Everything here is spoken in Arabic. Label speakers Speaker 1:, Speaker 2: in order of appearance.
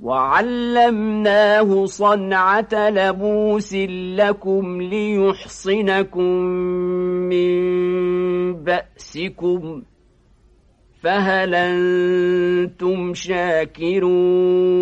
Speaker 1: وعلمناه صنعة لبوس لكم ليحصنكم من بأسكم فهل أنتم شاكرون؟